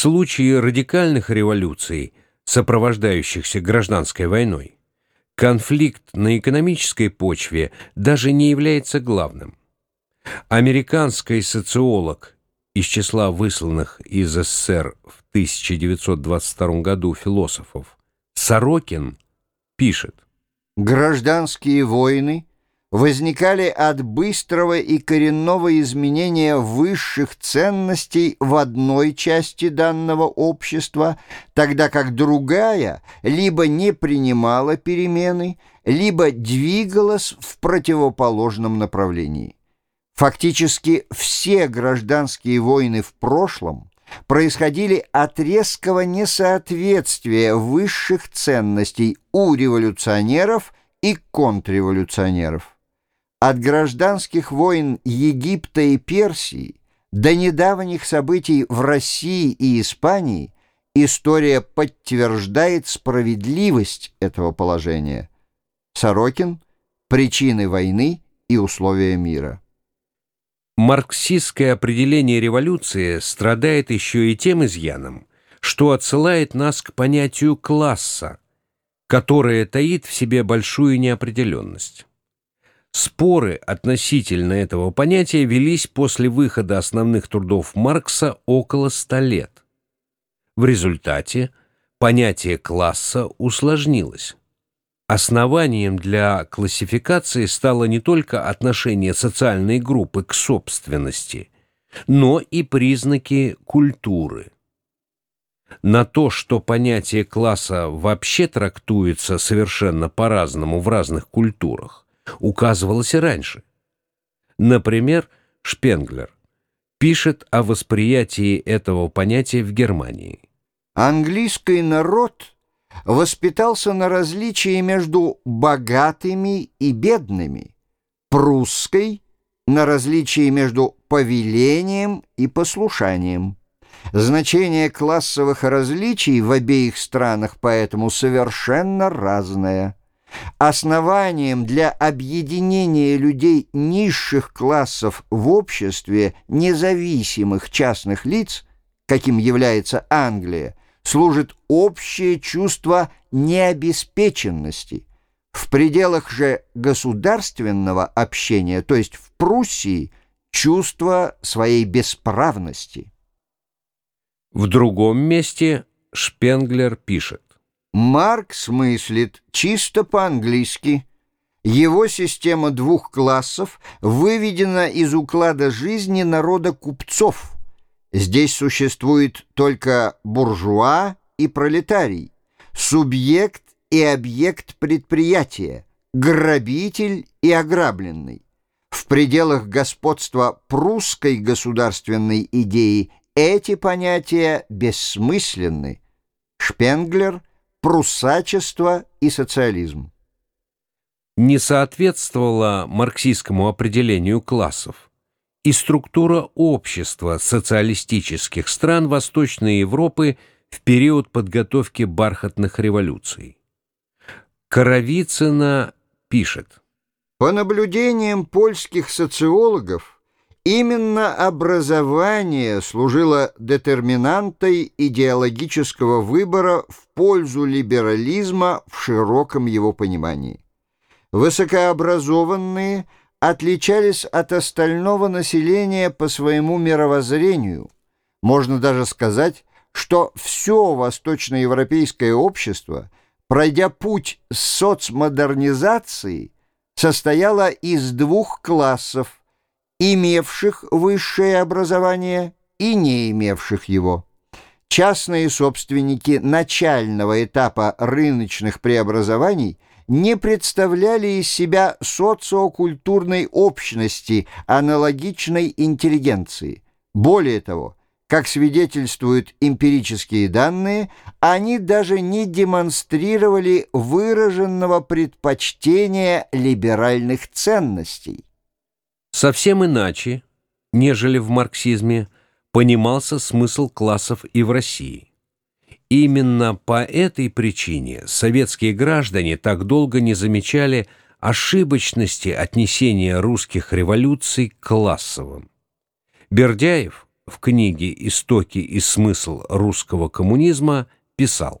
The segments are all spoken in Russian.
случае радикальных революций, сопровождающихся гражданской войной, конфликт на экономической почве даже не является главным. Американский социолог из числа высланных из СССР в 1922 году философов Сорокин пишет «Гражданские войны возникали от быстрого и коренного изменения высших ценностей в одной части данного общества, тогда как другая либо не принимала перемены, либо двигалась в противоположном направлении. Фактически все гражданские войны в прошлом происходили от резкого несоответствия высших ценностей у революционеров и контрреволюционеров. От гражданских войн Египта и Персии до недавних событий в России и Испании история подтверждает справедливость этого положения. Сорокин «Причины войны и условия мира». Марксистское определение революции страдает еще и тем изъяном, что отсылает нас к понятию класса, которое таит в себе большую неопределенность. Споры относительно этого понятия велись после выхода основных трудов Маркса около ста лет. В результате понятие класса усложнилось. Основанием для классификации стало не только отношение социальной группы к собственности, но и признаки культуры. На то, что понятие класса вообще трактуется совершенно по-разному в разных культурах, указывалось и раньше. Например, Шпенглер пишет о восприятии этого понятия в Германии. Английский народ воспитался на различии между богатыми и бедными, прусской – на различии между повелением и послушанием. Значение классовых различий в обеих странах поэтому совершенно разное. Основанием для объединения людей низших классов в обществе независимых частных лиц, каким является Англия, служит общее чувство необеспеченности. В пределах же государственного общения, то есть в Пруссии, чувство своей бесправности. В другом месте Шпенглер пишет. Маркс мыслит чисто по-английски. Его система двух классов выведена из уклада жизни народа купцов – Здесь существует только буржуа и пролетарий, субъект и объект предприятия, грабитель и ограбленный. В пределах господства прусской государственной идеи эти понятия бессмысленны. Шпенглер, пруссачество и социализм. Не соответствовало марксистскому определению классов и структура общества социалистических стран Восточной Европы в период подготовки бархатных революций. Коровицына пишет. По наблюдениям польских социологов, именно образование служило детерминантой идеологического выбора в пользу либерализма в широком его понимании. Высокообразованные – отличались от остального населения по своему мировоззрению. Можно даже сказать, что все восточноевропейское общество, пройдя путь соцмодернизации, состояло из двух классов, имевших высшее образование и не имевших его. Частные собственники начального этапа рыночных преобразований – не представляли из себя социокультурной общности, аналогичной интеллигенции. Более того, как свидетельствуют эмпирические данные, они даже не демонстрировали выраженного предпочтения либеральных ценностей. Совсем иначе, нежели в марксизме, понимался смысл классов и в России. Именно по этой причине советские граждане так долго не замечали ошибочности отнесения русских революций к классовым. Бердяев в книге «Истоки и смысл русского коммунизма» писал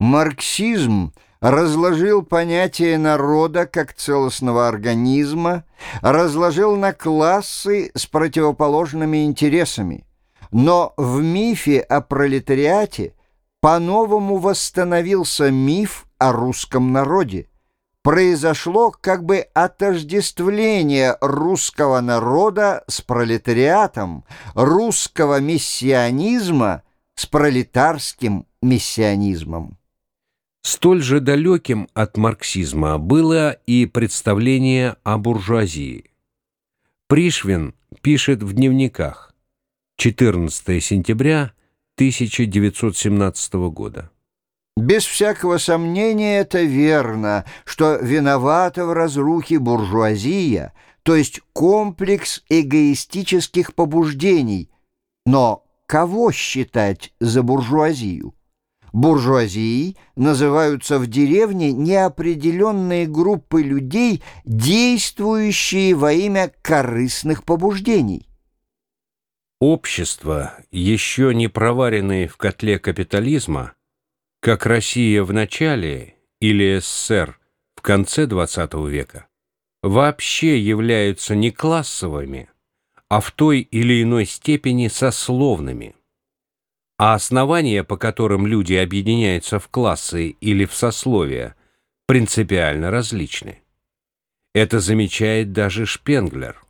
«Марксизм разложил понятие народа как целостного организма, разложил на классы с противоположными интересами. Но в мифе о пролетариате по-новому восстановился миф о русском народе произошло как бы отождествление русского народа с пролетариатом, русского миссионизма с пролетарским миссионизмом. Столь же далеким от марксизма было и представление о буржуазии. Пришвин пишет в дневниках 14 сентября 1917 года. Без всякого сомнения это верно, что виновата в разрухе буржуазия, то есть комплекс эгоистических побуждений. Но кого считать за буржуазию? Буржуазией называются в деревне неопределенные группы людей, действующие во имя корыстных побуждений. Общество, еще не проваренное в котле капитализма, как Россия в начале или СССР в конце XX века, вообще являются не классовыми, а в той или иной степени сословными. А основания, по которым люди объединяются в классы или в сословия, принципиально различны. Это замечает даже Шпенглер,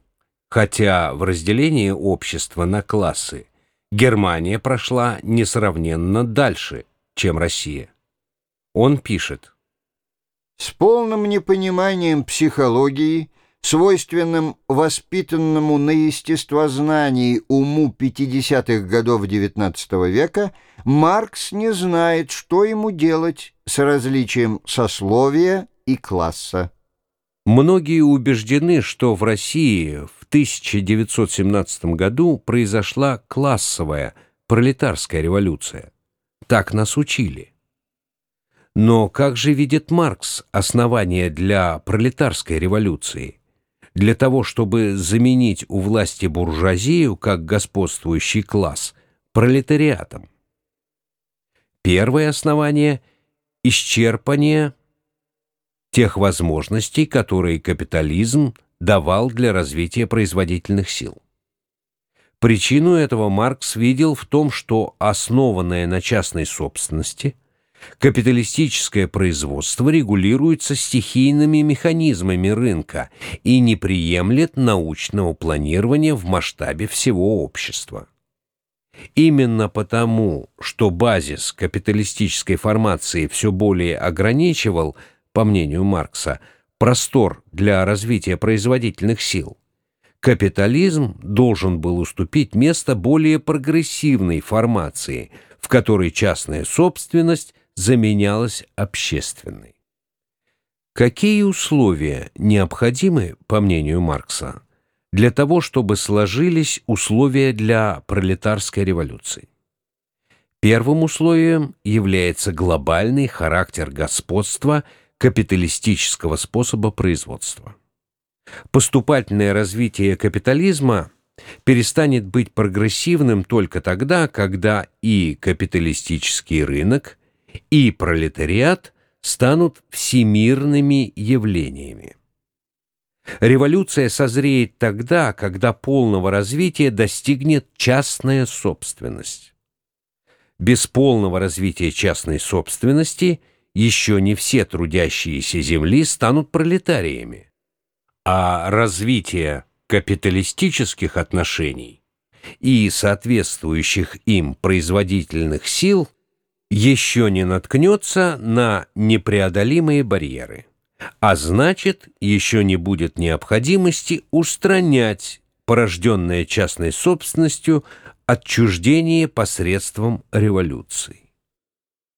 хотя в разделении общества на классы Германия прошла несравненно дальше – чем Россия. Он пишет. С полным непониманием психологии, свойственным воспитанному на естествознании уму 50-х годов XIX века, Маркс не знает, что ему делать с различием сословия и класса. Многие убеждены, что в России в 1917 году произошла классовая, пролетарская революция. Так нас учили. Но как же видит Маркс основания для пролетарской революции? Для того, чтобы заменить у власти буржуазию как господствующий класс пролетариатом. Первое основание – исчерпание тех возможностей, которые капитализм давал для развития производительных сил. Причину этого Маркс видел в том, что основанное на частной собственности капиталистическое производство регулируется стихийными механизмами рынка и не приемлет научного планирования в масштабе всего общества. Именно потому, что базис капиталистической формации все более ограничивал, по мнению Маркса, простор для развития производительных сил, Капитализм должен был уступить место более прогрессивной формации, в которой частная собственность заменялась общественной. Какие условия необходимы, по мнению Маркса, для того, чтобы сложились условия для пролетарской революции? Первым условием является глобальный характер господства капиталистического способа производства поступательное развитие капитализма перестанет быть прогрессивным только тогда, когда и капиталистический рынок, и пролетариат станут всемирными явлениями. Революция созреет тогда, когда полного развития достигнет частная собственность. Без полного развития частной собственности еще не все трудящиеся земли станут пролетариями а развитие капиталистических отношений и соответствующих им производительных сил еще не наткнется на непреодолимые барьеры, а значит, еще не будет необходимости устранять порожденное частной собственностью отчуждение посредством революции.